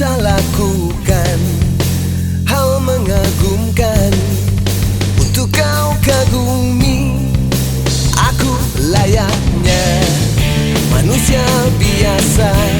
bisa lakukan Hal mengagumkan Untuk kau kagumi. Aku layaknya Manusia biasa Manusia biasa.